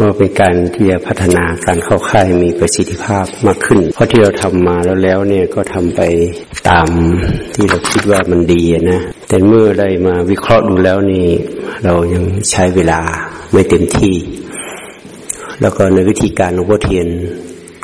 ก็เป็นการที่จะพัฒนาการเข้าค่ายมีประสิทธิภาพมากขึ้น เพราะที่เราทำมาแล้วแล้วเนี่ยก็ทำไปตามที่เราคิดว่ามันดีนะ แต่เมื่อได้มาวิเคราะห์ดูแล้วนี่ เรายังใช้เวลาไม่เต็มที่ แล้วก็ในวิธีการหลวงพ่อเทียน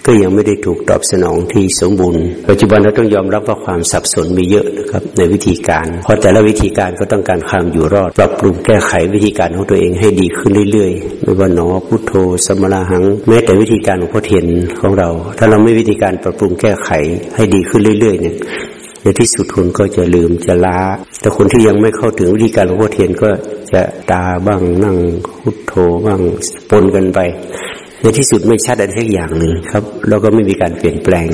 ก็ยังไม่ได้ถูกตอบสนองที่สมบูรณ์ ปัจจุบันเราต้องยอมรับว่าความสับสนมีเยอะนะครับในวิธีการ เพราะแต่ละวิธีการก็ต้องการความอยู่รอด ปรับปรุงแก้ไขวิธีการของตัวเองให้ดีขึ้นเรื่อยๆ ไม่ว่าหนอพุทโธสมราหัง แม้แต่วิธีการของพ่อเทียนของเรา ถ้าเราไม่วิธีการปรับปรุงแก้ไขให้ดีขึ้นเรื่อยๆเนี่ยในที่สุดคนก็จะลืมจะล้า แต่คนที่ยังไม่เข้าถึงวิธีการหลวงพ่อเทียนก็จะตาบ้างนั่งพุทโธบ้างปนกันไป ในที่สุดไม่ชัดอะไรสักอย่างหนึ่งครับเราก็ไม่มีการเปลี่ยนแปลง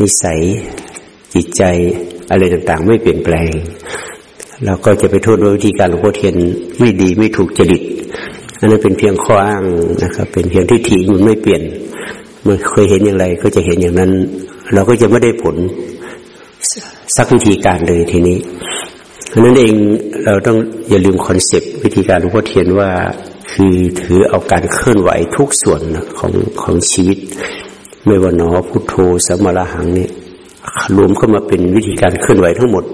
นิสัย จิตใจอะไรต่างๆ ไม่เปลี่ยนแปลงเราก็จะไปโทษว่าวิธีการหลวงพ่อเทียนไม่ดีไม่ถูกจริตอันนั้นเป็นเพียงข้ออ้างนะครับ เป็นเพียงที่ถีมันไม่เปลี่ยนมื่อเคยเห็นอย่างไรก็จะเห็นอย่างนั้น เราก็จะไม่ได้ผลสักวิธีการเลยทีนี้เพราะนั้นเองเราต้องอย่าลืมคอนเซปต์วิธีการหลวงพ่อเทียนว่า คือถือเอาการเคลื่อนไหวทุกส่วนของของชีวิต ไม่ว่าหนอพุทโธสมรหังเนี่ยรวมเข้ามาเป็นวิธีการเคลื่อนไหวทั้งหมด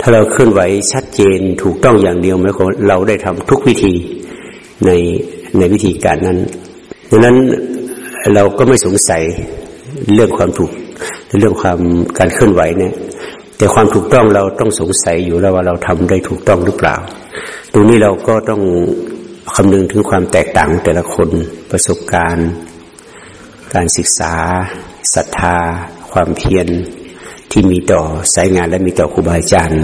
ถ้าเราเคลื่อนไหวชัดเจนถูกต้องอย่างเดียวไหมความเราได้ทำทุกวิธีในในวิธีการนั้นดังนั้นเราก็ไม่สงสัยเรื่องความถูกเรื่องความการเคลื่อนไหวเนี่ย แต่ความถูกต้องเราต้องสงสัยอยู่แล้วว่าเราทำได้ถูกต้องหรือเปล่า ตรงนี้เราก็ต้อง คำนึงถึงความแตกต่างแต่ละคนประสบการณ์ การศึกษาศรัทธา ความเพียรที่มีต่อสายงานและมีต่อครูบาอาจารย์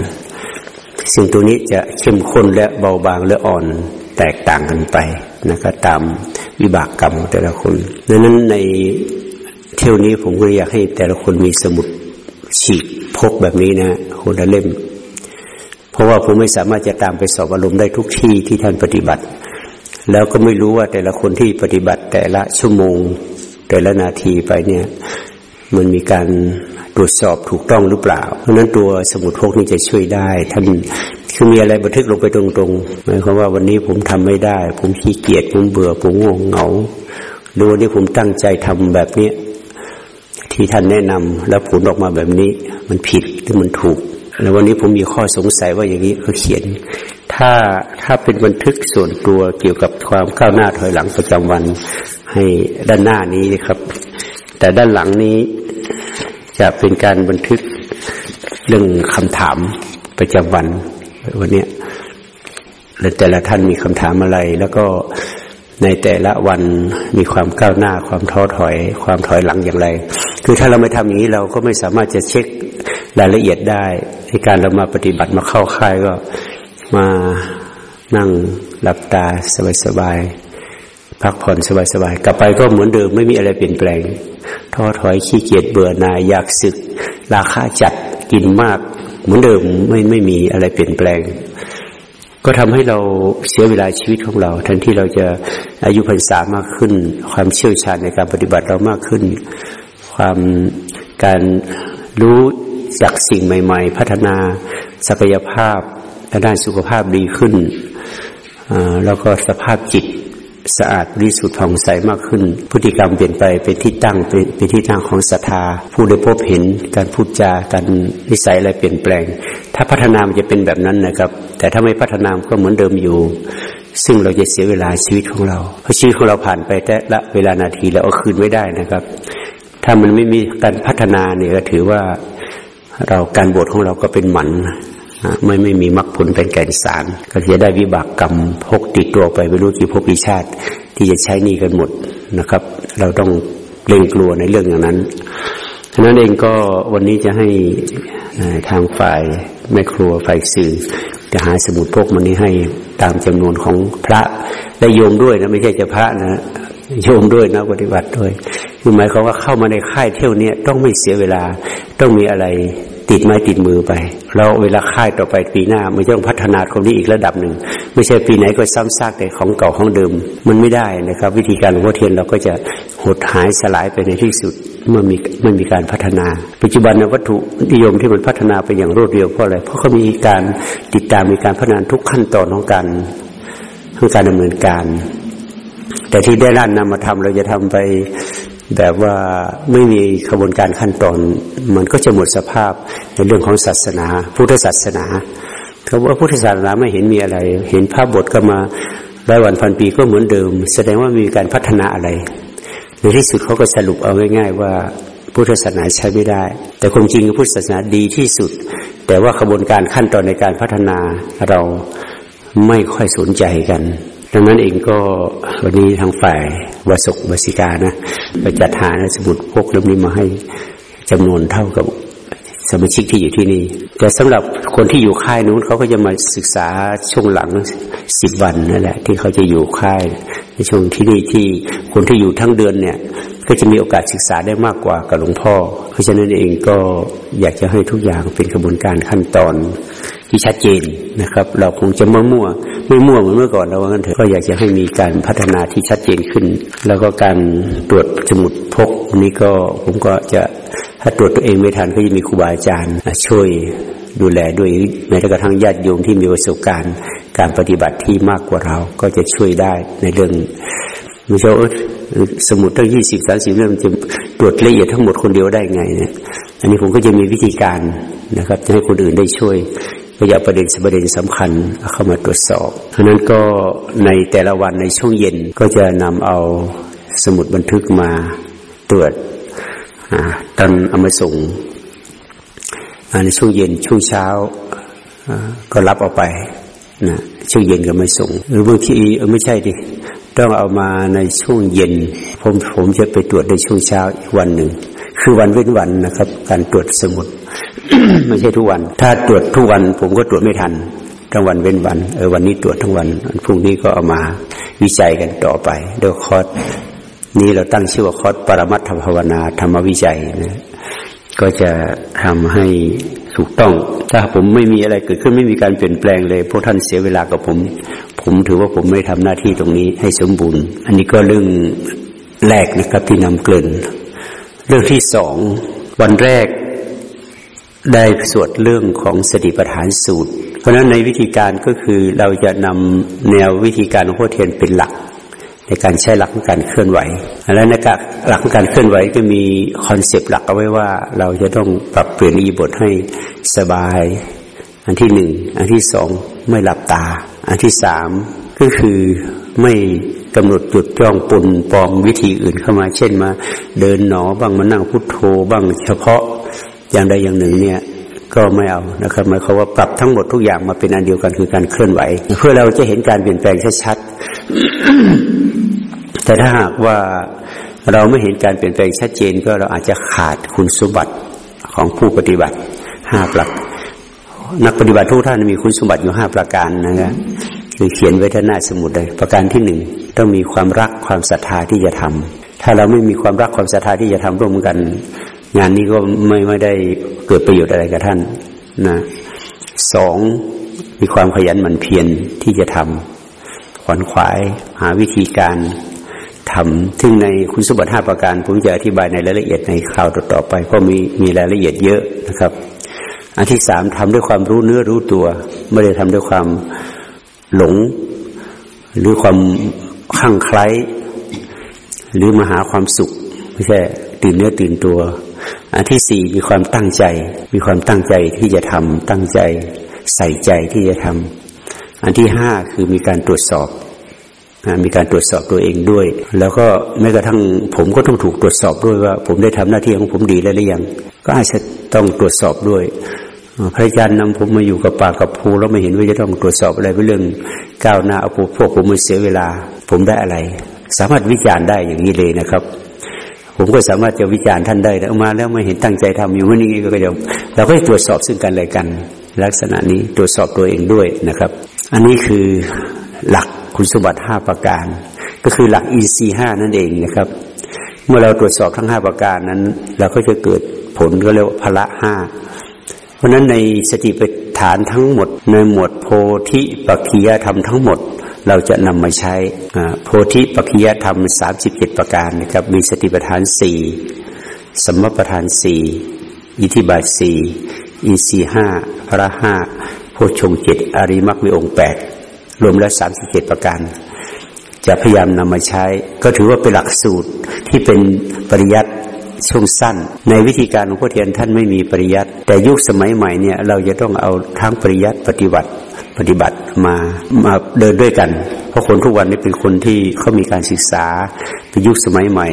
สิ่งตัวนี้จะเข้มข้นและเบาบางและอ่อนแตกต่างกันไปนะครับตามวิบากกรรมของแต่ละคนดังนั้นในเที่ยวนี้ผมก็อยากให้แต่ละคนมีสมุดฉีกพกแบบนี้นะคนละเล่ม เพราะว่าผมไม่สามารถจะตามไปสอบอารมณ์ได้ทุกที่ที่ท่านปฏิบัติ แล้วก็ไม่รู้ว่าแต่ละคนที่ปฏิบัติแต่ละชั่วโมง แต่ละนาทีไปเนี่ย มันมีการตรวจสอบถูกต้องหรือเปล่า เพราะนั้นตัวสมุดพกนี่จะช่วยได้ ท่านคือมีอะไรบันทึกลงไปตรงๆหมายความว่าวันนี้ผมทำไม่ได้ ผมขี้เกียจผมเบื่อผมงงเหงาหรือวันนี้ผมตั้งใจทำแบบเนี้ยที่ท่านแนะนำแล้วผลออกมาแบบนี้ มันผิดหรือมันถูก แล้ววันนี้ผมมีข้อสงสัยว่าอย่างนี้ก็เขียน ถ้าถ้าเป็นบันทึกส่วนตัวเกี่ยวกับความก้าวหน้าถอยหลังประจำวันให้ด้านหน้านี้นะครับ แต่ด้านหลังนี้จะเป็นการบันทึกเรื่องคำถามประจำวันวันนี้และแต่ละท่านมีคำถามอะไร แล้วก็ในแต่ละวันมีความก้าวหน้า ความท้อถอย ความถอยหลังอย่างไร คือถ้าเราไม่ทำอย่างนี้เราก็ไม่สามารถจะเช็ครายละเอียดได้ในการเรามาปฏิบัติมาเข้าค่ายก็ มานั่งหลับตาสบายๆพักผ่อนสบายๆกลับไปก็เหมือนเดิมไม่มีอะไรเปลี่ยนแปลงท้อถอยขี้เกียจเบื่อหน่ายอยากสึก ราคาจัดกินมาก เหมือนเดิมไม่ไม่มีอะไรเปลี่ยนแปลง ก็ทำให้เราเสียเวลาชีวิตของเราแทนที่เราจะอายุพรรษามากขึ้น ความเชี่ยวชาญในการปฏิบัติเรามากขึ้น ความการรู้จากสิ่งใหม่ ๆ พัฒนาศักยภาพ ด้านสุขภาพดีขึ้น แล้วก็สภาพจิตสะอาดบริสุทธิ์ผ่องใสมากขึ้น พฤติกรรมเปลี่ยนไปเป็นที่ตั้งเป็นที่ตั้งของศรัทธา ผู้ได้พบเห็นการพูดจาการนิสัยอะไรเปลี่ยนแปลง ถ้าพัฒนามันจะเป็นแบบนั้นนะครับ แต่ถ้าไม่พัฒนามก็เหมือนเดิมอยู่ ซึ่งเราจะเสียเวลาชีวิตของเรา เพราะชีวิตของเราผ่านไปแต่ละเวลานาทีแล้วเอาคืนไม่ได้นะครับ ถ้ามันไม่มีการพัฒนาเนี่ยก็ถือว่าเราการบวชของเราก็เป็นหมัน ไม่ไม่มีมรรคผลเป็นแก่นสาร ก็จะได้วิบากกรรมพกติดตัวไปไม่รู้กี่ภพกี่ชาติ ที่จะใช้นี่กันหมดนะครับ เราต้องเล่งกลัวในเรื่องอย่างนั้นฉะนั้นเองก็วันนี้จะให้ทางฝ่ายแม่ครัวฝ่ายสื่อ จะหาสมุดพกมันนี้ให้ตามจำนวนของพระและโยมด้วยนะไม่ใช่จะพระนะโยมด้วยนะปฏิบัติด้วยคือหมายความว่าเข้ามาในค่ายเที่ยวนี้ต้องไม่เสียเวลาต้องมีอะไร ติดไม้ติดมือไปเราเวลาค่ายต่อไปปีหน้ามันต้องพัฒนาตรงนี้อีกระดับหนึ่ง ไม่ใช่ปีไหนก็ซ้ำซากแต่ของเก่าของเดิม มันไม่ได้นะครับ วิธีการหลวงพ่อเทียนเราก็จะหดหายสลายไปในที่สุดเมื่อมีไม่มีการพัฒนา ปัจจุบันวัตถุนิยมที่มันพัฒนาไปอย่างรวดเร็วเพราะอะไรเพราะเขามีการติดตามมีการพัฒนาทุกขั้นตอนของการของการดำเนินการ แต่ที่ได้ร่านนำมาทำเราจะทำไป แบบว่าไม่มีขบวนการขั้นตอน มันก็จะหมดสภาพในเรื่องของศาสนา พุทธศาสนาเขาว่าพุทธศาสนาไม่เห็นมีอะไร เห็นภาพบทก็มาร้อยวันพันปีก็เหมือนเดิม แสดงว่ามีการพัฒนาอะไร ในที่สุดเขาก็สรุปเอาง่าย ๆ ว่าพุทธศาสนาใช้ไม่ได้ แต่ความจริงพุทธศาสนาดีที่สุด แต่ว่าขบวนการขั้นตอนในการพัฒนาเราไม่ค่อยสนใจกัน ดังนั้นเองก็วันนี้ทางฝ่ายวสกวสิกานะไปจัดหาสมุดพกเล่มนี้มาให้จำนวนเท่ากับสมาชิกที่อยู่ที่นี่ แต่สำหรับคนที่อยู่ค่ายนู้นเขาก็จะมาศึกษาช่วงหลังสิบวันนั่นแหละ ที่เขาจะอยู่ค่าย ในช่วงที่นี่ที่คนที่อยู่ทั้งเดือนเนี่ย ก็จะมีโอกาสศึกษาได้มากกว่ากับหลวงพ่อ เพราะฉะนั้นเองก็อยากจะให้ทุกอย่างเป็นกระบวนการขั้นตอนที่ชัดเจนนะครับ เราคงจะมั่วมั่วไม่มั่วเหมือนเมื่อก่อนเราว่ากันเถอะก็อยากจะให้มีการพัฒนาที่ชัดเจนขึ้น แล้วก็การตรวจสมุดพกนี้ก็ผมก็จะถ้าตรวจตัวเองไม่ทันก็จะมีครูบาอาจารย์ช่วยดูแลด้วยแม้กระทั่งญาติโยมที่มีประสบการณ์ การปฏิบัติที่มากกว่าเราก็จะช่วยได้ในเรื่องไม่ใช่สมุดตั้งยี่สิบสามสิบเล่มจะตรวจละเอียดทั้งหมดคนเดียวได้ไงเนี่ย อันนี้ผมก็จะมีวิธีการนะครับ จะให้คนอื่นได้ช่วยพยาประเด็นประเด็นสำคัญเข้ามาตรวจสอบเพราะนั้นก็ในแต่ละวันในช่วงเย็นก็จะนำเอาสมุดบันทึกมาตรวจตอนเอามาส่งในช่วงเย็นช่วงเช้าก็รับเอาไป นะช่วงเย็นก็ไม่ส่งหรือบางทีเออไม่ใช่ดิต้องเอามาในช่วงเย็น ผมผมจะไปตรวจในช่วงเช้าอีกวันหนึ่งคือวันเว้นวันนะครับ การตรวจสมุดไม่ใช่ทุกวัน ถ้าตรวจทุกวัน ผมก็ตรวจไม่ทันทั้งวันเว้นวันเออวันนี้ตรวจทั้งวันพรุ่งนี้ก็เอามาวิจัยกันต่อไปโดยคอร์สนี้เราตั้งชื่อว่าคอร์สปรมัตถภาวนาธรรมวิจัยนะก็จะทำให้ ถูกต้อง ถ้าผมไม่มีอะไรเกิดขึ้นไม่มีการเปลี่ยนแปลงเลย พวกท่านเสียเวลากับผม ผมถือว่าผมไม่ทำหน้าที่ตรงนี้ให้สมบูรณ์ อันนี้ก็เรื่องแรกนะครับที่นำเกิน เรื่องที่สองวันแรกได้สวดเรื่องของสติปัฏฐานสูตร เพราะฉะนั้นในวิธีการก็คือเราจะนำแนววิธีการของพ่อเทียนเป็นหลัก การใช้หลักของการเคลื่อนไหว และในการหลักของการเคลื่อนไหวก็มีคอนเซปต์หลักเอาไว้ว่า เราจะต้องปรับเปลี่ยนอีบทให้สบาย อันที่หนึ่ง อันที่สองไม่หลับตา อันที่สามก็คือไม่กำหนดจุดจ้องปนปองวิธีอื่นเข้ามา เช่นมา เดินหนอบ้างมานั่งพุทโธบ้างเฉพาะอย่างใดอย่างหนึ่งเนี่ยก็ไม่เอานะครับหมายความว่าปรับทั้งหมดทุกอย่างมาเป็นอันเดียวกันคือการเคลื่อนไหว เพื่อเราจะเห็นการเปลี่ยนแปลงชัดๆ แต่ถ้าหากว่าเราไม่เห็นการเปลี่ยนแปลงชัดเจนก็เราอาจจะขาดคุณสมบัติของผู้ปฏิบัติห้าประนักปฏิบัติทุกท่านมีคุณสมบัติอยู่ห้าประการนะครับคือเขียนไว้ท่าน้าสมุดเลย ประการที่หนึ่งต้องมีความรักความศรัทธาที่จะทำถ้าเราไม่มีความรักความศรัทธาที่จะทำร่วมกัน งานนี้ก็ไม่ไม่ได้เกิดประโยชน์อะไรกับท่านนะสองมีความขยันหมั่นเพียรที่จะทำขวนขวายหาวิธีการ ทำซึ่งในคุณสมบัติห้าประการผมจะอธิบายในรายละเอียดในคราวต่อๆไปก็มีมีรายละเอียดเยอะนะครับ อันที่สามทำด้วยความรู้เนื้อรู้ตัว ไม่ได้ทำด้วยความหลง หรือความข้างใคล้หรือมาหาความสุข ไม่ใช่ตื่นเนื้อตื่นตัว อันที่สี่มีความตั้งใจ มีความตั้งใจที่จะทำตั้งใจ ใส่ใจที่จะทำอันที่ห้าคือมีการตรวจสอบ มีการตรวจสอบตัวเองด้วย แล้วก็แม้กระทั่งผมก็ต้องถูกตรวจสอบด้วยว่า ผมได้ทำหน้าที่ของผมดีแล้วหรือยัง ก็อาจจะต้องตรวจสอบด้วยพระอาจารย์นำผมมาอยู่กับป่ากับภูแล้วไม่เห็นว่าจะต้องตรวจสอบอะไรเป็นเรื่องก้าวหน้าเอาพวกผมมาเสียเวลา ผมได้อะไร สามารถวิจารณ์ได้อย่างนี้เลยนะครับ ผมก็สามารถจะวิจารณ์ท่านได้แล้วมาแล้วไม่เห็นตั้งใจทำอยู่วันนี้ก็เดี๋ยวเราก็ตรวจสอบซึ่งกันและกัน ลักษณะนี้ตรวจสอบตัวเองด้วยนะครับ อันนี้คือหลัก คุณสมบัติห้าประการ ก็คือหลัก EC ห้านั่นเองนะครับ เมื่อเราตรวจสอบทั้งห้าประการนั้น เราก็จะเกิดผลก็เรียกว่าพละห้าเพราะฉะนั้นในสติปัฏฐานทั้งหมด ในหมวดโพธิปัจขียธรรมทั้งหมดเราจะนำมาใช้โพธิปัจจยธรรมสามสิบเจ็ดประการนะครับ มีสติปัฏฐานสี่สมปัฏฐานสี่อิทิบาทสี่อินทรีห้าพระห้าโพชงเจ็ดอริมักมีองค์แปด รวมแล้วสามสิบเจ็ดประการ จะพยายามนำมาใช้ ก็ถือว่าเป็นหลักสูตรที่เป็นปริยัติช่วงสั้น ในวิธีการของพ่อเทียนท่านไม่มีปริยัติ แต่ยุคสมัยใหม่เนี่ยเราจะต้องเอาทั้งปริยัติปฏิบัติปฏิบัติมามาเดินด้วยกัน เพราะคนทุกวันนี้เป็นคนที่เขามีการศึกษาเป็นยุคสมัยใหม่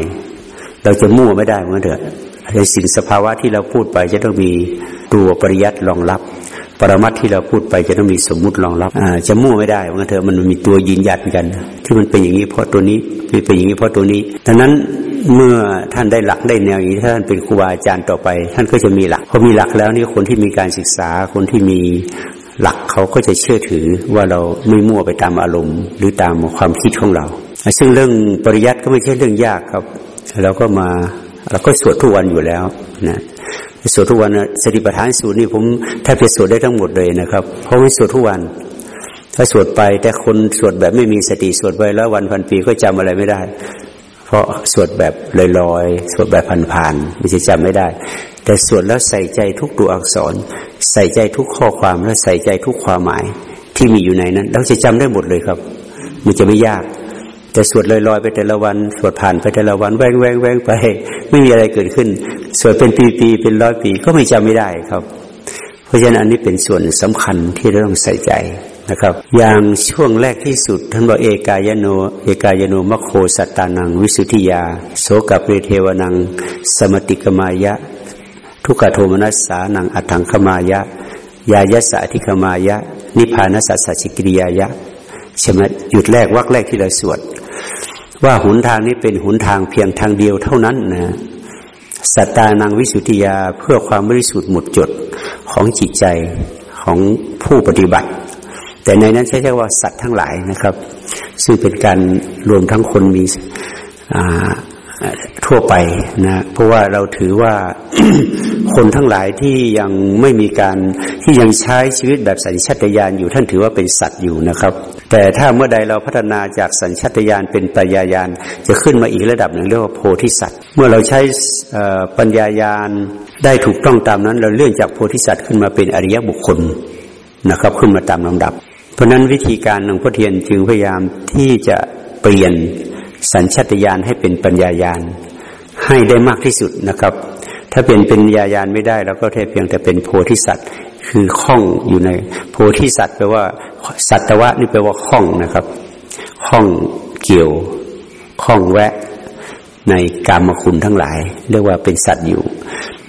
เราจะมั่วไม่ได้เหมือนเดิมในสิ่งสภาวะที่เราพูดไปจะต้องมีตัวปริยัติรองรับ ปรมัตที่เราพูดไปจะต้องมีสมมุติรองรับจะมั่วไม่ได้เหมือนเถอมันมีตัวยืนยันกัน ที่มันเป็นอย่างนี้เพราะตัวนี้เป็นอย่างนี้เพราะตัวนี้ดังนั้นเมื่อท่านได้หลักได้แนวอย่างนี้ท่านเป็นครูบาอาจารย์ต่อไป ท่านก็จะมีหลักพอมีหลักแล้วนี่คนที่มีการศึกษาคนที่มีหลักเขาก็จะเชื่อถือว่าเราไม่มั่วไปตามอารมณ์ หรือตามความคิดของเรา ซึ่งเรื่องปริยัติก็ไม่ใช่เรื่องยากครับเราก็มาเราก็สวดทุกวันอยู่แล้วนะ สวดทุกวันสติปัฏฐานสูตรนี่ผมแทบจะสวดได้ทั้งหมดเลยนะครับ เพราะไม่สวดทุกวัน ถ้าสวดไปแต่คนสวดแบบไม่มีสติสวดไปแล้ววันพันปีก็จำอะไรไม่ได้ เพราะสวดแบบลอยๆสวดแบบผ่านๆไม่ใช่จำไม่ได้ แต่สวดแล้วใส่ใจทุกตัวอักษร ใส่ใจทุกข้อความและใส่ใจทุกความหมายที่มีอยู่ในนั้นเราจะจำได้หมดเลยครับ มันจะไม่ยาก แต่สวดลอยๆไปแต่ละวัน สวดผ่านไปแต่ละวันแวงแวงแวงไปไม่มีอะไรเกิดขึ้น สวดเป็นปีๆเป็นร้อยปีก็ไม่จำไม่ได้ครับ เพราะฉะนั้นอันนี้เป็นส่วนสำคัญที่เราต้องใส่ใจนะครับ อย่างช่วงแรกที่สุดท่านบอกเอกายโน เอกายโนมโคสัตตานัง วิสุทธิยา โสกับเทวนัง สมติกมายะ ทุกขโทมนัสสานังอัถังขมายะ ยายะสาธิขมายะ นิพพานัสสสิกิริยายะใช่ไหมหยุดแรกวักแรกที่เราสวด ว่าหนทางนี้เป็นหนทางเพียงทางเดียวเท่านั้นนะสัตตานังวิสุทธิยาเพื่อความบริสุทธิ์หมดจดของจิตใจของผู้ปฏิบัติ แต่ในนั้นใช้คำว่าสัตว์ทั้งหลายนะครับ ซึ่งเป็นการรวมทั้งคนมีทั่วไปนะเพราะว่าเราถือว่าคนทั้งหลายที่ยังไม่มีการที่ยังใช้ชีวิตแบบสัญชาตญาณอยู่ท่านถือว่าเป็นสัตว์อยู่นะครับ แต่ถ้าเมื่อใดเราพัฒนาจากสัญชาตญาณเป็นปัญญายาณจะขึ้นมาอีกระดับหนึ่งเรียกว่าโพธิสัตว์เมื่อเราใช้ปัญญายาณได้ถูกต้องตามนั้น เราเลื่อนจากโพธิสัตว์ขึ้นมาเป็นอริยบุคคลนะครับ ขึ้นมาตามลำดับ เพราะนั้นวิธีการหลวงพ่อเทียนจึงพยายามที่จะเปลี่ยนสัญชตาตญาณให้เป็นปัญญายาณให้ได้มากที่สุดนะครับ ถ้าเป็นเป็นญาญาณไม่ได้เราก็แค่เพียงแต่เป็นโพธิสัตว์ คือข้องอยู่ในโพธิสัตว์แปลว่า สัตวะนี่แปลว่าข้องนะครับข้องเกี่ยวข้องแวะในกามคุณทั้งหลาย เรียกว่าเป็นสัตว์อยู่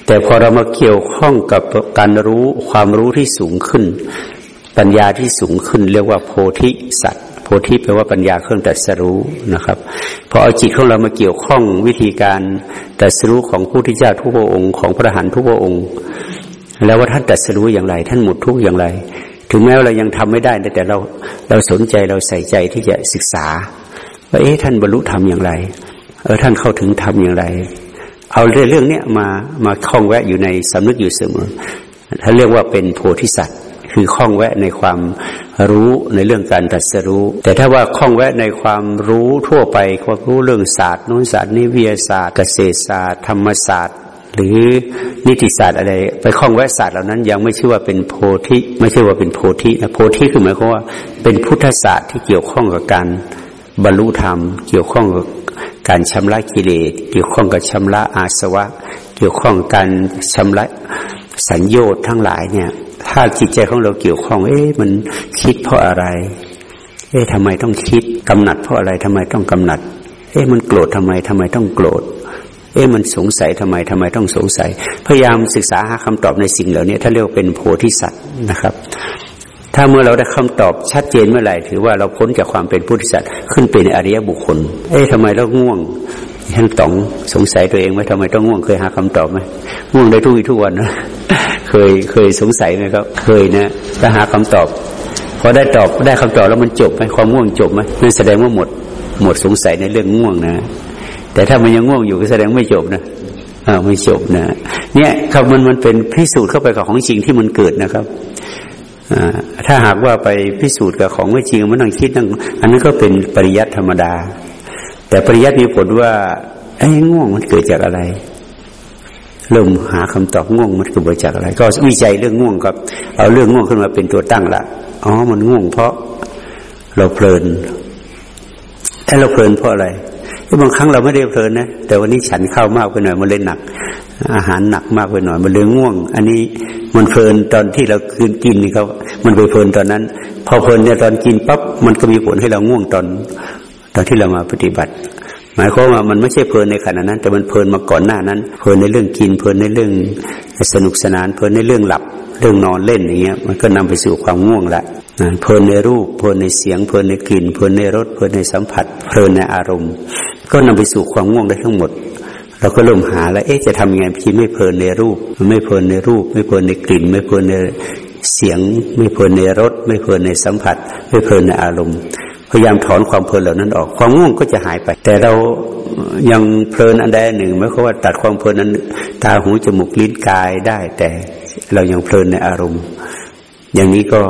แต่พอเรามาเกี่ยวข้องกับการรู้ความรู้ที่สูงขึ้น ปัญญาที่สูงขึ้น เรียกว่าโพธิสัตว์โพธิแปลว่าปัญญาเครื่องตัดสรู้นะครับพอเอาจิตของเรามาเกี่ยวข้องวิธีการตัดสรู้ของผู้ที่เจ้าทุกพระองค์ของพระหันทุกพระองค์ แล้วว่าท่านตัดสรู้อย่างไร ท่านหมดทุกอย่างไร ถึงแม้ว่าเรายังทำไม่ได้ แต่เราเราสนใจเราใส่ใจที่จะศึกษาว่าเอ๊ะท่านบรรลุธรรมอย่างไร เออท่านเข้าถึงธรรมอย่างไร เอาเรื่องเรื่องเนี้ยมามาคล้องแวะอยู่ในสำนึกอยู่เสมอถ้าเรียกว่าเป็นโพธิสัตว์คือคล้องแวะในความรู้ในเรื่องการตัดสรู้ แต่ถ้าว่าคล้องแวะในความรู้ทั่วไปความรู้เรื่องศาสตร์นู้นศาสตร์นิวิทยาศาสตร์ เกษตรศาสตร์ ธรรมศาสตร์ หรือนิติศาสตร์อะไร ไปคล้องแวะศาสตร์เหล่านั้น ยังไม่ชื่อว่าเป็นโพธิไม่ใช่ว่าเป็นโพธินะโพธิคือหมายความว่า เป็นพุทธศาสตร์ที่เกี่ยวข้องกับการบรรลุธรรม เกี่ยวข้องกับการชำระกิเลสเกี่ยวข้องกับชำระอาสวะ เกี่ยวข้องการชำระสัญญาทั้งหลายเนี่ย ถ้าจิตใจของเราเกี่ยวข้อง เอ๊ะมันคิดเพราะอะไร เอ๊ะทำไมต้องคิดกำหนัดเพราะอะไรทำไมต้องกำหนัด เอ๊ะมันโกรธทำไมทำไมต้องโกรธ เอ๊ะมันสงสัยทำไมทำไมต้องสงสัย พยายามศึกษาหาคำตอบในสิ่งเหล่านี้ถ้าเรียกเป็นโพธิสัตว์นะครับ ถ้าเมื่อเราได้คำตอบชัดเจนเมื่อไหร่ถือว่าเราพ้นจากความเป็นโพธิสัตว์ขึ้นเป็นอริยบุคคล เอ๊ะทำไมเราง่วงท่านต๋องสงสัยตัวเองไหมทำไมต้องง่วงเคยหาคำตอบไหมง่วงได้ทุกวี่ทุกวันนะเคยเคยสงสัยไหมครับ เคยนะถ้าหาคำตอบพอได้ตอบได้คำตอบแล้วมันจบไหมความง่วงจบไหมนั่นแสดงว่าหมดหมดสงสัยในเรื่องง่วงนะ แต่ถ้ามันยังง่วงอยู่ก็แสดงไม่จบนะอ่าไม่จบนะ เนี่ยครับมันมันเป็นพิสูจน์เข้าไปกับของจริงที่มันเกิดนะครับถ้าหากว่าไปพิสูจน์กับของไม่จริงมันต้องคิดนั่งอันนั้นก็เป็นปริยัติธรรมดา แต่ปริยัติมีผลว่าไอ้ง่วงมันเกิดจากอะไร เริ่มหาคำตอบง่วงมันเกิดจากอะไร ก็วิจัยเรื่องง่วงครับ เอาเรื่องง่วงขึ้นมาเป็นตัวตั้งละอ๋อมันง่วงเพราะเราเพลินถ้าเราเพลินเพราะอะไร บางครั้งเราไม่ได้เพลินนะแต่วันนี้ฉันเข้ามากไปหน่อยมันเลยหนัก อาหารหนักมากไปหน่อย มันเลยง่วง อันนี้มันเพลินตอนที่เราคืนกินนี่เขามันไปเพลินตอนนั้น พอเพลินเนี่ยตอนกินปั๊บมันก็มีผลให้เราง่วงตอน ตอนที่เรามาปฏิบัติ หมายความว่ามันไม่ใช่เพลินในขณะนั้น แต่มันเพลินมาก่อนหน้านั้น เพลินในเรื่องกิน เพลินในเรื่องสนุกสนาน เพลินในเรื่องหลับเรื่องนอนเล่นอย่างเงี้ยมันก็นำไปสู่ความง่วงละเพลินในรูป เพลินในเสียง เพลินในกลิ่น เพลินในรสเพลินในสัมผัส เพลินในอารมณ์ ก็นำไปสู่ความง่วงได้ทั้งหมด เราก็เริ่มหาแล้ว เอ๊ะจะทำยังไงพี่ไม่เพลินในรูป ไม่เพลินในรูป ไม่เพลินในกลิ่น ไม่เพลินในเสียง ไม่เพลินในรส ไม่เพลินในสัมผัส ไม่เพลินในอารมณ์ พยายามถอนความเพลินเหล่านั้นออก ความง่วงก็จะหายไป แต่เรายังเพลินอันใดหนึ่งไม่เขาว่าตัดความเพลินนั้น ตาหูจมูกลิ้นกายได้ แต่เรายังเพลินในอารมณ์ อย่างนี้ก็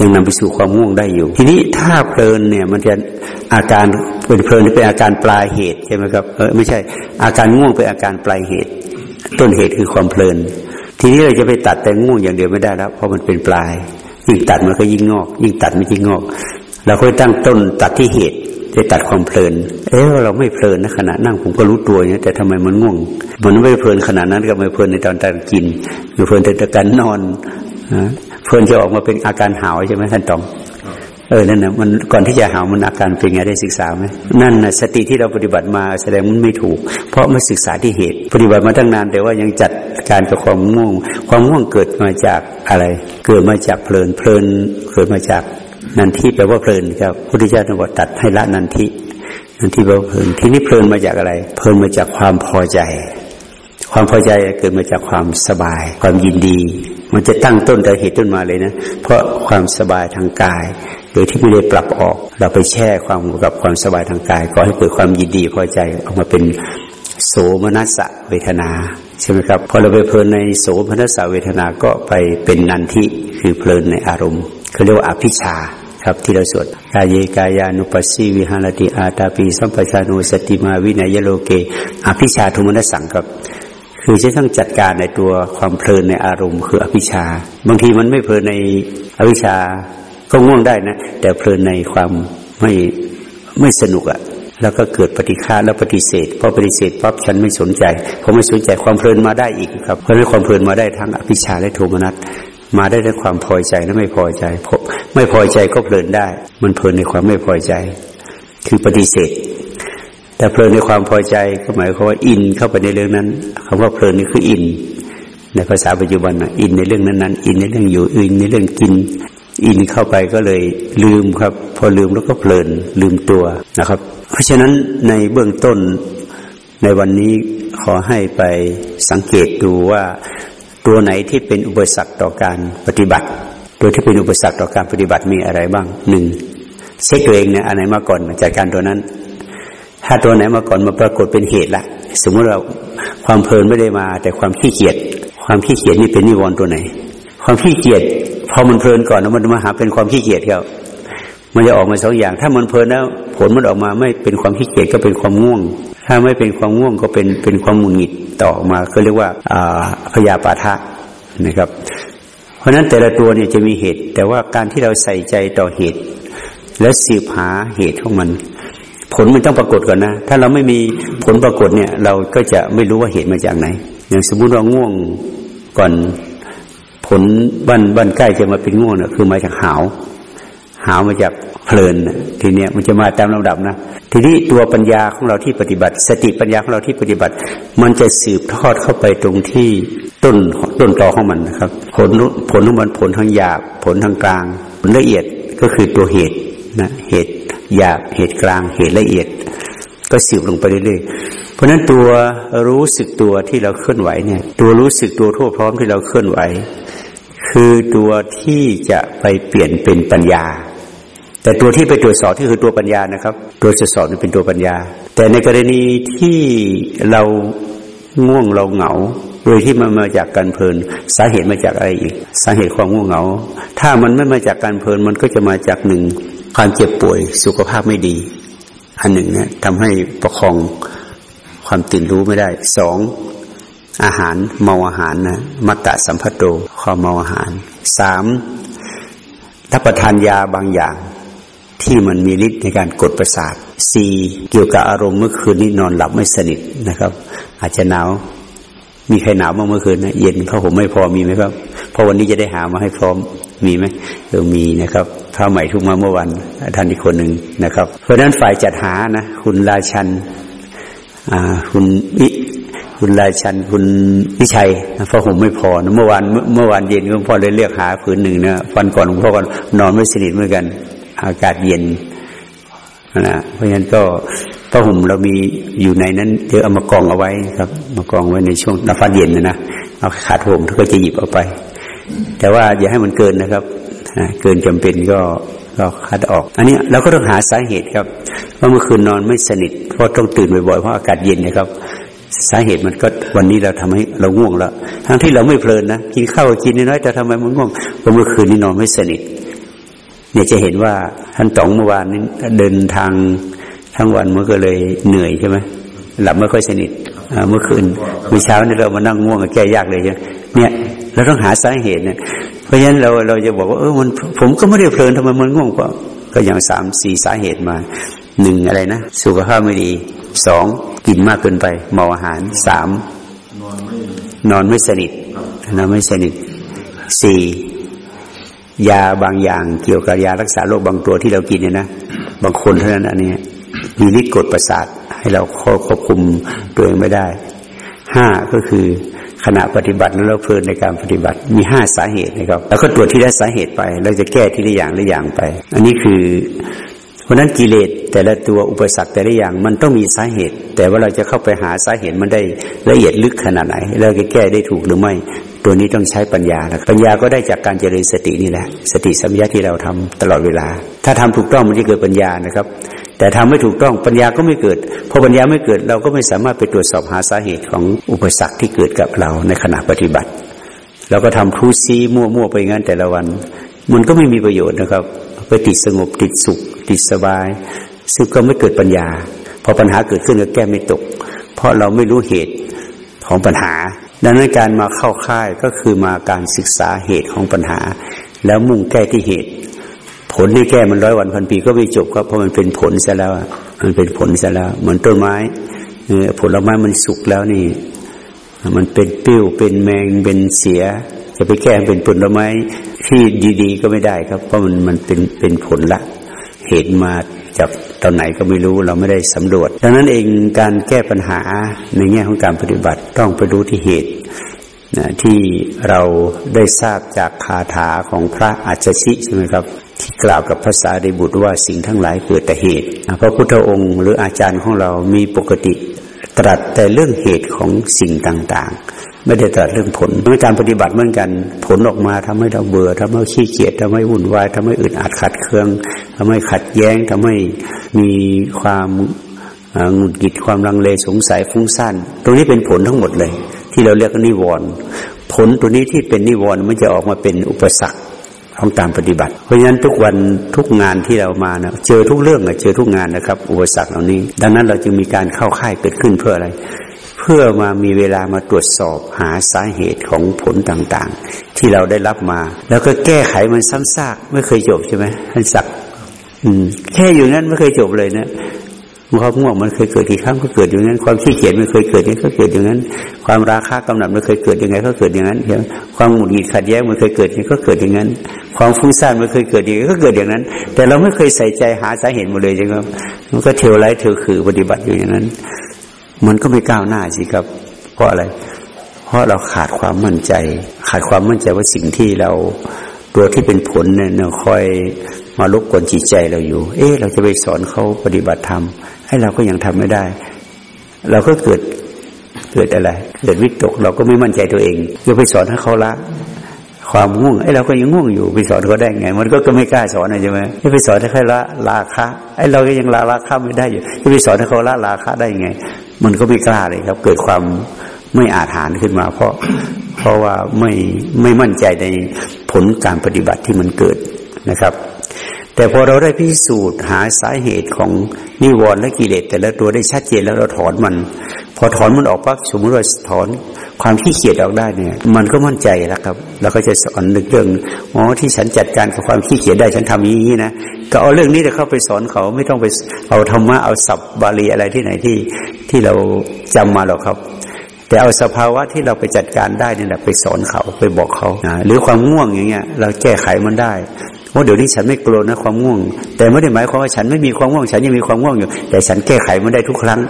ยังนำไปสู่ความง่วงได้อยู่ ทีนี้ถ้าเพลินเนี่ย มันจะอาการเป็นเพลินเป็นอาการปลายเหตุใช่ไหมครับเออไม่ใช่ อาการง่วงเป็นอาการปลายเหตุ ต้นเหตุคือความเพลิน ทีนี้เราจะไปตัดแต่ง่วงอย่างเดียวไม่ได้แล้ว เพราะมันเป็นปลาย ยิ่งตัดมันก็ยิ่งงอก ยิ่งตัดมันยิ่งงอกเราค่อยตั้งต้นตัดที่เหตุจะตัดความเพลิน เอ๊ะเราไม่เพลินนะขณะนั่งผมก็รู้ตัวเนี่ยแต่ทำไมมันง่วง มันไม่เพลินขนาดนั้นก็ไม่เพลินในตอนการกินไม่เพลินในตอนการนอนเพลินจะออกมาเป็นอาการหาวใช่ไหมท่านตอง เออนั่นนะมันก่อนที่จะหาวมันอาการเป็นไงได้ศึกษาไหมนั่นนะสติที่เราปฏิบัติมาแสดงมันไม่ถูก เพราะไม่ศึกษาที่เหตุ ปฏิบัติมาตั้งนานแต่ว่ายังจัดการกับความง่วง ความง่วงเกิดมาจากอะไร เกิดมาจากเพลินเพลินเกิดมาจากนันทิแปลว่าเพลินครับพุทธเจ้าบอกตัดให้ละนันทินันทิแปลว่าเพลินที่นี้เพลินมาจากอะไร เพลินมาจากความพอใจ ความพอใจเกิดมาจากความสบาย ความยินดี มันจะตั้งต้นแต่เหตุต้นมาเลยนะ เพราะความสบายทางกาย โดยที่ไม่ได้ปรับออก เราไปแช่ความกับความสบายทางกายก็ให้เกิดความยินดีพอใจออกมาเป็นโสมนัสเวทนาใช่ไหมครับพอเราไปเพลินในโสมนัสเวทนาก็ไปเป็นนันทิคือเพลินในอารมณ์เขาเรียกว่าอภิชาครับที่เราสวดกายเยกายานุปัสสีวิหารติอาตาปีสัมปชานุสติมาวินัยโลเก อภิชาทุมนัสสังครับ คือจะต้องจัดการในตัวความเพลินในอารมณ์คืออภิชา บางทีมันไม่เพลินในอภิชาก็ง่วงได้นะ แต่เพลินในความไม่ไม่สนุกอะแล้วก็เกิดปฏิฆาแล้วปฏิเสธพอปฏิเสธปั๊บฉันไม่สนใจพอไม่สนใจความเพลินมาได้อีกครับเพราะนั้นความเพลินมาได้ทั้งอภิชาและโทมนัสมาได้ด้วยความพอใจและไม่พอใจไม่พอใจก็เพลินได้ มันเพลินในความไม่พอใจ คือปฏิเสธ แต่เพลินในความพอใจก็หมายความว่าอินเข้าไปในเรื่องนั้นคำว่าเพลินนี่คืออิน ในภาษาปัจจุบันนะอินในเรื่องนั้นๆอินในเรื่องอยู่อินในเรื่องกิน อินเข้าไปก็เลยลืมครับ พอลืมแล้วก็เพลินลืมตัวนะครับ เพราะฉะนั้นในเบื้องต้นในวันนี้ขอให้ไปสังเกตดูว่าตัวไหนที่เป็นอุปสรรคต่อการปฏิบัติ ตัวที่เป็นอุปสรรคต่อการปฏิบัติมีอะไรบ้างหนึ่งเช็คตัวเองเนี่ยอันไหนมาก่อนจัดการตัวนั้น ถ้าตัวไหนมาก่อนมาปรากฏเป็นเหตุละสมมติเราความเพลินไม่ได้มา แต่ความขี้เกียจความขี้เกียจนี่เป็นนิวรณ์ตัวไหน ความขี้เกียจพอมันเพลินก่อนแล้วมันมาหาเป็นความขี้เกียจครับมันจะออกมาสองอย่าง ถ้ามันเพลินแล้วผลมันออกมาไม่เป็นความขี้เกียจก็เป็นความง่วง ถ้าไม่เป็นความง่วงก็เป็นเป็นความมุนหงิดต่อมาเขาเรียกว่าพยาปาทะนะครับ เพราะนั้นแต่ละตัวเนี่ยจะมีเหตุ แต่ว่าการที่เราใส่ใจต่อเหตุ และสืบหาเหตุของมัน ผลมันต้องปรากฏก่อนนะ ถ้าเราไม่มีผลปรากฏเนี่ย เราก็จะไม่รู้ว่าเหตุมาจากไหน อย่างสมมุติว่าง่วงก่อนผลบ้านบ้านใกล้จะมาเป็นง่วงเนี่ยคือมาจากหาวหามาจากเพลินทีเนี้ยมันจะมาตามลำดับนะทีนี้ตัวปัญญาของเราที่ปฏิบัติ สติปัญญาของเราที่ปฏิบัติ มันจะสืบทอดเข้าไปตรงที่ต้นต้นตอของมันนะครับ ผลผลของมันผลทางหยาบผลทางกลาง ผลละเอียดก็คือตัวเหตุนะเหตุ หยาบเหตุกลางเหตุละเอียด ก็สืบลงไปเรื่อยๆเพราะฉะนั้นตัวรู้สึกตัวที่เราเคลื่อนไหวเนี่ย ตัวรู้สึกตัวทั่วพร้อมที่เราเคลื่อนไหว คือตัวที่จะไปเปลี่ยนเป็นปัญญา แต่ตัวที่ไปตรวจสอบที่คือตัวปัญญานะครับ ตัวตรวจสอบนี่เป็นตัวปัญญา แต่ในกรณีที่เราง่วงเราเหงาโดยที่มันมาจากการเพลินสาเหตุมาจากอะไรอีก สาเหตุความง่วงเหงา ถ้ามันไม่มาจากการเพลินมันก็จะมาจากหนึ่ง ความเจ็บป่วยสุขภาพไม่ดี อันหนึ่งเนี่ยทำให้ประคองความตื่นรู้ไม่ได้สองอาหารเมาอาหารนะมัตตะสัมพัตโตความเมาอาหารสามถ้าประทานยาบางอย่าง ที่มันมีฤทธิ์ในการกดประสาทสี่เกี่ยวกับอารมณ์เมื่อคืนนี้นอนหลับไม่สนิทนะครับ อาจจะหนาวมีใครหนาวบ้างเมื่อคืนนะเย็นเขาผมไม่พอมีไหมครับเพราะวันนี้จะได้หามาให้พร้อม มีไหมเออมีนะครับผ้าใหม่ทุกมาเมื่อวันท่านอีกคนหนึ่งนะครับ เพราะนั้นฝ่ายจัดหานะคุณราชันคุณวิคุณราชันคุณวิชัยเพราะผมไม่พอนะเมื่อวานเมื่อวานเย็นหลวงพ่อเลยเรียกหาผืนหนึ่งนะวันก่อนหลวงพ่อก็นอนไม่สนิทเหมือนกัน อากาศเย็นนะเพราะฉะนั้นก็ผ้าห่มเรามีอยู่ในนั้นเดี๋ยวเอามากองเอาไว้ครับ มากองไว้ในช่วงน้ำฟ้าเย็นนะนะเอาคาดห่มทุกก็จะหยิบเอาไป แต่ว่าอย่าให้มันเกินนะครับเกินจำเป็นก็ก็คัดออก อันนี้เราก็ต้องหาสาเหตุครับว่าเมื่อคืนนอนไม่สนิท เพราะต้องตื่นบ่อยๆเพราะอากาศเย็นนะครับ สาเหตุมันก็วันนี้เราทำให้เราง่วงแล้วทั้งที่เราไม่เพลินนะกินข้าวกินน้อยแต่ทำไมมันง่วงเพราะเมื่อคืนนี้นอนไม่สนิท เนี่ยจะเห็นว่าท่านต๋องเมื่อวานนี้เดินทางทั้งวันมันก็เลยเหนื่อยใช่ไหมหลับไม่ค่อยสนิทเมื่อคืนเมื่อเช้านี่เรามานั่งง่วงแก้ยากเลยใช่ไหมเนี่ย เราต้องหาสาเหตุเนี่ยเพราะฉะนั้นเราเราจะบอกว่าเออมันผมก็ไม่ได้เพลินทำไมมันง่วงก็ก็อย่างสามสี่สาเหตุมาหนึ่งอะไรนะ สุขภาพไม่ดีสองกินมากเกินไป เมาอาหารสามนอนไม่สนิทนอนไม่สนิทสี่ยาบางอย่างเกี่ยวกับยารักษาโรคบางตัวที่เรากินเนี่ยนะบางคนเท่านั้นอันนี้มีฤทธิ์กดประสาทให้เราควบคุมตัวเองไม่ได้ห้าก็คือ ขณะปฏิบัติแล้วเราเพลินในการปฏิบัติมีห้าสาเหตุนะครับ แล้วก็ตรวจที่ได้สาเหตุไป เราจะแก้ที่ละอย่างละอย่างไป อันนี้คือเพราะนั้นกิเลสแต่ละตัวอุปสรรคแต่ละอย่างมันต้องมีสาเหตุ แต่ว่าเราจะเข้าไปหาสาเหตุมันได้ละเอียดลึกขนาดไหน เราจะแก้ได้ถูกหรือไม่ ตัวนี้ต้องใช้ปัญญาแล้วปัญญาก็ได้จากการเจริญสตินี่แหละ สติสัมยาที่เราทำตลอดเวลา ถ้าทำถูกต้องมันจะเกิดปัญญานะครับ แต่ทำไม่ถูกต้องปัญญาก็ไม่เกิดพอปัญญาไม่เกิดเราก็ไม่สามารถไปตรวจสอบหาสาเหตุของอุปสรรคที่เกิดกับเราในขณะปฏิบัติเราก็ทำคูซีมั่วๆไปงั้นแต่ละวัน มันก็ไม่มีประโยชน์นะครับ ไปติดสงบติดสุข ติดสบาย ซึ่งก็ไม่เกิดปัญญา พอปัญหาเกิดขึ้นก็แก้ไม่ตก เพราะเราไม่รู้เหตุของปัญหา ดังนั้นการมาเข้าค่ายก็คือมาการศึกษาเหตุของปัญหา แล้วมุ่งแก้ที่เหตุ ผลที่แก้มันร้อยวันพันปีก็ไม่จบครับเพราะมันเป็นผลซะแล้ว มันเป็นผลซะแล้ว เหมือนต้นไม้ผลไม้มันสุกแล้วนี่ มันเป็นปิ้วเป็นแมงเป็นเสีย จะไปแก้เป็นผลไม้ที่ดี ๆ ก็ไม่ได้ครับ เพราะมันมันเป็นเป็นผลละ เหตุมาจากตอนไหนก็ไม่รู้เราไม่ได้สำรวจดังนั้นเองการแก้ปัญหาในแง่ของการปฏิบัติต้องไปดูที่เหตุนะที่เราได้ทราบจากคาถาของพระอาจชิใช่ไหมครับ กล่าวกับภาษาดิบุตรว่าสิ่งทั้งหลายเกิดแต่เหตุพระพุทธองค์หรืออาจารย์ของเรามีปกติตรัสแต่เรื่องเหตุของสิ่งต่าง ๆ ไม่ได้ตรัสเรื่องผลเมื่อการปฏิบัติเหมือนกัน ผลออกมาทำให้เราเบื่อทำให้ขี้เกียจทำให้วุ่นวายทำให้อึดอัดขัดเคืองทำให้ขัดแย้งทำให้มีความหงุดหงิดความลังเลสงสัยฟุ้งซ่านตรงนี้เป็นผลทั้งหมดเลย ที่เราเรียกนิวรณ์ผลตัวนี้ที่เป็นนิวรณ์มันจะออกมาเป็นอุปสรรค ของการปฏิบัติ เพราะฉะนั้นทุกวันทุกงานที่เรามานะเจอทุกเรื่องอะเจอทุกงานนะครับ อุปสรรคเหล่านี้ ดังนั้นเราจึงมีการเข้าค่ายเกิดขึ้นเพื่ออะไร เพื่อมามีเวลามาตรวจสอบหาสาเหตุของผลต่างๆ ที่เราได้รับมา แล้วก็แก้ไขมันซ้ำซากไม่เคยจบใช่ไหมท่านสักอืมแค่อยู่นั้นไม่เคยจบเลยนะ ความง่วงมันเคยเกิดกี่ครั้งก็เกิดอย่างนั้น ความขี้เกียจมันเคยเกิดยังก็เกิดอย่างนั้น ความราคะกำหนัดมันเคยเกิดยังไงก็เกิดอย่างนั้นความหงุดหงิดขัดแย้งมันเคยเกิดยังก็เกิดอย่างนั้น ความฟุ้งซ่านมันเคยเกิดยังไงก็เกิดอย่างนั้น แต่เราไม่เคยใส่ใจหาสาเหตุหมดเลยใช่ไหมมันก็เทวไรเทวคือปฏิบัติอยู่อย่างนั้น มันก็ไม่ก้าวหน้าสิครับ เพราะอะไร เพราะเราขาดความมั่นใจ ขาดความมั่นใจว่าสิ่งที่เราตัวที่เป็นผลเนี่ยคอยมารบกวนจิตใจเราอยู่ เอ๊ะ เราจะไปสอนเขาปฏิบัติธรรม ให้เราก็ยังทำไม่ได้ เราก็เกิดเกิดอะไร เกิดวิตก เราก็ไม่มั่นใจตัวเองจะไปสอนให้เขาละ ความง่วงไอ้เราก็ยังง่วงอยู่ไปสอนเขาได้ไง มันก็ไม่กล้าสอนใช่ไหมจะไปสอนให้เขาละราคะไอ้เราก็ยังละราคะไม่ได้อยู่จะไปสอนให้เขาละราคะได้ไง มันก็ไม่กล้าเลยครับ เกิดความไม่อาถรรพ์ขึ้นมา เพราะเพราะว่าไม่ไม่มั่นใจในผลการปฏิบัติที่มันเกิดนะครับ แต่พอเราได้พิสูจน์หาสาเหตุของนิวรณ์และกิเลสแต่ละตัวได้ชัดเจนแล้วเราถอนมัน พอถอนมันออกปั๊บสมมติว่าถอนความขี้เกียจออกได้เนี่ย มันก็มั่นใจแล้วครับแล้วก็จะสอนนึกเรื่องอ๋อที่ฉันจัดการกับความขี้เกียจได้ฉันทำอย่างนี้นะก็เอาเรื่องนี้เดี๋ยวเข้าไปสอนเขาไม่ต้องไปเอาธรรมะเอาศัพท์บาลีอะไรที่ไหนที่ที่เราจำมาหรอกครับแต่เอาสภาวะที่เราไปจัดการได้นี่แหละไปสอนเขาไปบอกเขาหรือความง่วงอย่างเงี้ย เราแก้ไขมันได้ ว่าเดี๋ยวนี้ฉันไม่กลัวนะความง่วง แต่ไม่ได้หมายความว่าฉันไม่มีความง่วง ฉันยังมีความง่วงอยู่ แต่ฉันแก้ไขมันได้ทุกครั้ง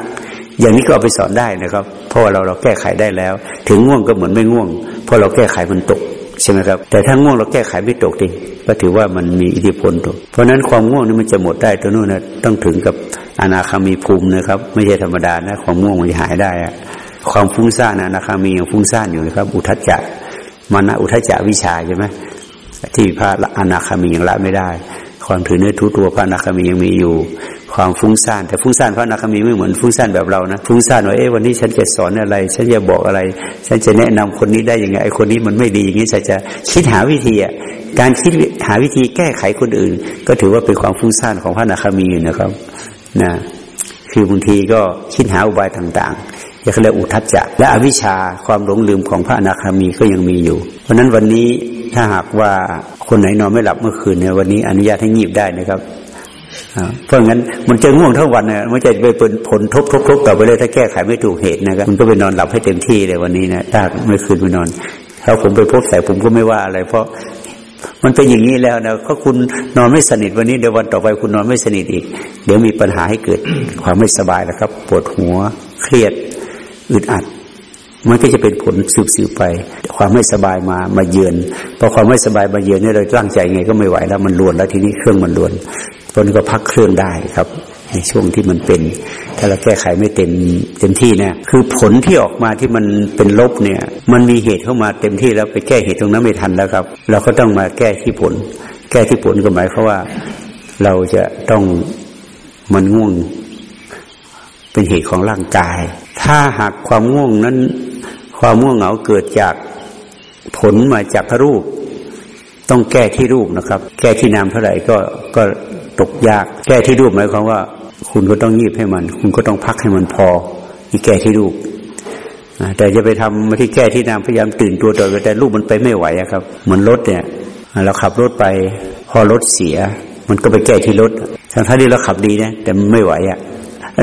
อย่างนี้ก็เอาไปสอนได้นะครับ เพราะว่าเราเราแก้ไขได้แล้ว ถึงง่วงก็เหมือนไม่ง่วง เพราะเราแก้ไขมันตกใช่ไหมครับ แต่ถ้าง่วงเราแก้ไขไม่ตกดิก็ถือว่ามันมีอิทธิพลตกเพราะนั้นความง่วงนี่มันจะหมดได้ตัวนู้นนะต้องถึงกับอนาคามีภูมินะครับ ไม่ใช่ธรรมดานะความง่วงมันจะหายได้อะความฟุ้งซ่านอนาคามียังฟุ้งซ่านอยู่นะครับ อุทจจะมานะอุทจจะวิชาใช่ไหม ที่พระอนาคามียังละไม่ได้ ความถือเนื้อทุตัวพระอนาคามียังมีอยู่ ความฟุ้งซ่านแต่ฟุ้งซ่านพระอนาคามีไม่เหมือนฟุ้งซ่านแบบเรานะฟุ้งซ่านว่าเอ๊ะวันนี้ฉันจะสอนอะไร ฉันจะบอกอะไร ฉันจะแนะนำคนนี้ได้ยังไงไอ้คนนี้มันไม่ดีอย่างนี้ฉันจะคิดหาวิธีอะการคิดหาวิธีแก้ไขคนอื่น ก็ถือว่าเป็นความฟุ้งซ่านของพระอนาคามีนะครับนะคือบางทีก็คิดหาอุบายต่างๆเรียกอุทัจจะและอวิชชาความหลงลืมของพระอนาคามีก็ยังมีอยู่ เพราะนั้นวันนี้ ถ้าหากว่าคนไหนนอนไม่หลับเมื่อคืนเนี่ยวันนี้อนุญาตให้งีบได้นะครับเพราะงั้นมันจะง่วงทั้งวันเนี่ยมันจะไปเป็นผลทบทบทบต่อไปเลยถ้าแก้ไขไม่ถูกเหตุนะครับมันก็ไปนอนหลับให้เต็มที่เลยวันนี้นะถ้าไม่คืนไปนอนถ้าผมไปพบแต่ผมก็ไม่ว่าอะไร เพราะมันเป็นอย่างนี้แล้วนะก็คุณนอนไม่สนิทวันนี้เดี๋ยววันต่อไปคุณนอนไม่สนิทอีก เดี๋ยวมีปัญหาให้เกิดความไม่สบายนะครับ ปวดหัวเครียดอึดอัด มันก็จะเป็นผลสืบๆไป ความไม่สบายมามาเยือนพอความไม่สบายมาเยือนเนี่ยเราตั้งใจไงก็ไม่ไหวแล้วมันลวนแล้วทีนี้เครื่องมันลวนตนก็พักเครื่องได้ครับ ในช่วงที่มันเป็น ถ้าเราแก้ไขไม่เต็มเต็มที่เนี่ยคือผลที่ออกมาที่มันเป็นลบเนี่ย มันมีเหตุเข้ามาเต็มที่แล้วไปแก้เหตุตรงนั้นไม่ทันแล้วครับ เราก็ต้องมาแก้ที่ผล แก้ที่ผลก็หมายเพราะว่าเราจะต้องมันง่วง เป็นเหตุของร่างกาย ถ้าหากความง่วงนั้น ความง่วงเหงาเกิดจากผลมาจากรูป ต้องแก้ที่รูปนะครับ แก้ที่นามเท่าไหร่ก็ก็ตกยาก แก้ที่รูปหมายความว่า คุณก็ต้องยีบให้มัน คุณก็ต้องพักให้มันพอที่แก้ที่รูปแต่จะไปทำมาที่แก้ที่นามพยายามตื่นตัวต่อไปแต่รูปมันไปไม่ไหวครับเหมือนรถเนี่ยเราขับรถไป พอรถเสีย มันก็ไปแก้ที่รถทั้งที่เราขับดีนะแต่มันไม่ไหวอะ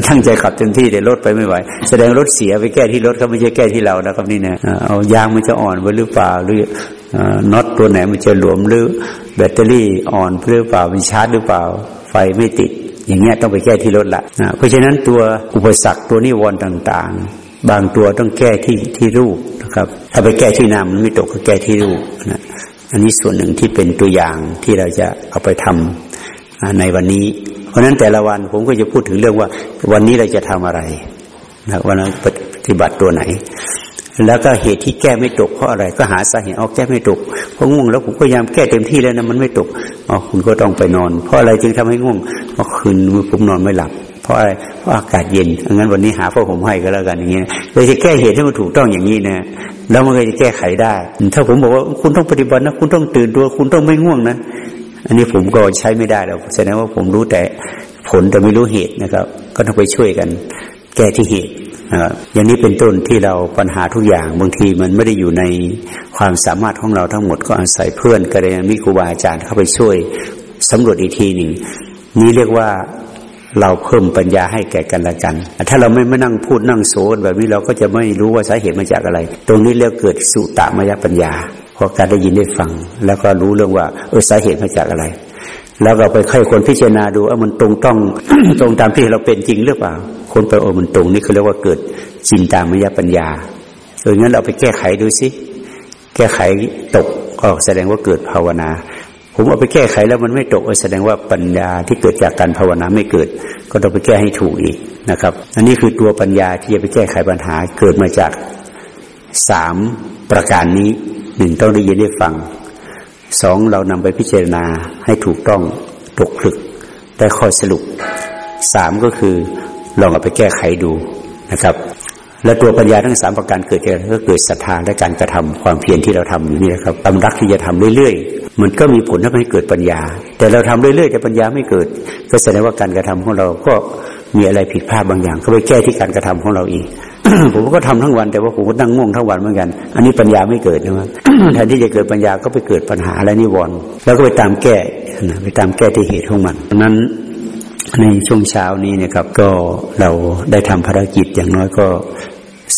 ตั้งใจขับเต็มที่แต่รถไปไม่ไหว แสดงรถเสียไปแก้ที่รถเขาไม่ใช่แก้ที่เรานะครับนี่นะเอายางมันจะอ่อนไปหรือเปล่าหรือน็อตตัวไหนมันจะหลวมหรือแบตเตอรี่อ่อนหรือเปล่ามันชาร์จหรือเปล่า ไฟไม่ติด อย่างเงี้ยต้องไปแก้ที่รถละเพราะฉะนั้นตัวอุปสรรคตัวนิวรณ์ต่างๆ บางตัวต้องแก้ที่ที่รูปนะครับ ถ้าไปแก้ที่นามมันไม่ตกก็แก้ที่รูปนะอันนี้ส่วนหนึ่งที่เป็นตัวอย่างที่เราจะเอาไปทำ ในวันนี้ เพราะนั้นแต่ละวันผมก็จะพูดถึงเรื่องว่า วันนี้เราจะทำอะไรนะวันนั้นปฏิบัติตัวไหน แล้วก็เหตุที่แก้ไม่ตกเพราะอะไร ก็หาสาเหตุเอาแก้ไม่ตกเพราะง่วงแล้วผมก็พยายามแก้เต็มที่แล้วนะมันไม่ตกอ๋อคุณก็ต้องไปนอน เพราะอะไรจึงทำให้ง่วงเพราะคืนผมนอนไม่หลับ เพราะอะไรเพราะอากาศเย็นงั้นวันนี้หาพ่อผมให้ก็แล้วกันอย่างเงี้ยเลยจะแก้เหตุให้มันถูกต้องอย่างนี้นะแล้วมันก็จะแก้ไขได้ ถ้าผมบอกว่าคุณต้องปฏิบัตินะ คุณต้องตื่นตัว คุณต้องไม่ง่วงนะ อันนี้ผมก็ใช้ไม่ได้แล้วแสดงว่าผมรู้แต่ผลแต่ไม่รู้เหตุนะครับ ก็ต้องไปช่วยกัน แก้ที่เหตุนะอย่างนี้เป็นต้นที่เราปัญหาทุกอย่างบางทีมันไม่ได้อยู่ในความสามารถของเราทั้งหมดก็อาศัยเพื่อนกระเรียนมิครูบาอาจารย์เข้าไปช่วยสำรวจอีกทีหนึ่งนี้เรียกว่าเราเพิ่มปัญญาให้แก่กันและกัน ถ้าเราไม่มานั่งพูดนั่งโซนแบบนี้เราก็จะไม่รู้ว่าสาเหตุมาจากอะไร ตรงนี้เรียกเกิดสุตามยปัญญา พอการได้ยินได้ฟัง แล้วก็รู้เรื่องว่าเออสาเหตุมาจากอะไร แล้วเราไปค่อยคนพิจารณาดูว่ามันตรงต้องตรงตามที่เราเป็นจริงหรือเปล่า คนไปโอ้มันตรงนี่เขาเรียกว่าเกิดจินตามยปัญญาโดยงั้นเราไปแก้ไขดูสิแก้ไขตกก็แสดงว่าเกิดภาวนา ผมเอาไปแก้ไขแล้วมันไม่ตกแสดงว่าปัญญาที่เกิดจากการภาวนาไม่เกิด ก็ต้องไปแก้ให้ถูกอีกนะครับ อันนี้คือตัวปัญญาที่จะไปแก้ไขปัญหาเกิดมาจากสามประการนี้ หนึ่งต้องได้ยินได้ฟังสองเรานำไปพิจารณาให้ถูกต้องตกผลึกได้ข้อสรุปสามก็คือลองเอาไปแก้ไขดูนะครับ และตัวปัญญาทั้งสามประการเกิดจากก็เกิดศรัทธาและการกระทำความเพียรที่เราทำอยู่นี่นะครับตำรักที่จะทำเรื่อยๆ มันก็มีผลทำให้เกิดปัญญา แต่เราทำเรื่อยๆแต่ปัญญาไม่เกิด ก็แสดงว่าการกระทำของเราก็มีอะไรผิดพลาดบางอย่าง ก็ไปแก้ที่การกระทำของเราเอีก ผมก็ทำทั้งวันแต่ว่าผมก็นั่งง่วงทั้งวันเหมือนกัน อันนี้ปัญญาไม่เกิดนะว่าแทนที่จะเกิดปัญญาก็ไปเกิดปัญหาอะนิวรณ์แล้วก็ไปตามแก้ไปตามแก้ที่เหตุของมันนั้นในช่วงเช้านี้นะครับ ก็เราได้ทำภารกิจอย่างน้อยก็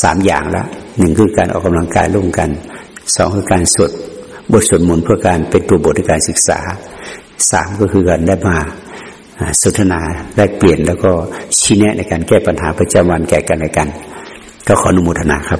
สามอย่างละหนึ่งคือการออกกำลังกายร่วมกันสองคือการสวดบทสวดมนต์เพื่อการเป็นตัวบทในการศึกษาสามก็คือการได้มาสนทนาแลกเปลี่ยนแล้วก็ชี้แนะในการแก้ปัญหาประจำวันแก่กันและกัน ก็ขออนุโมทนาครับ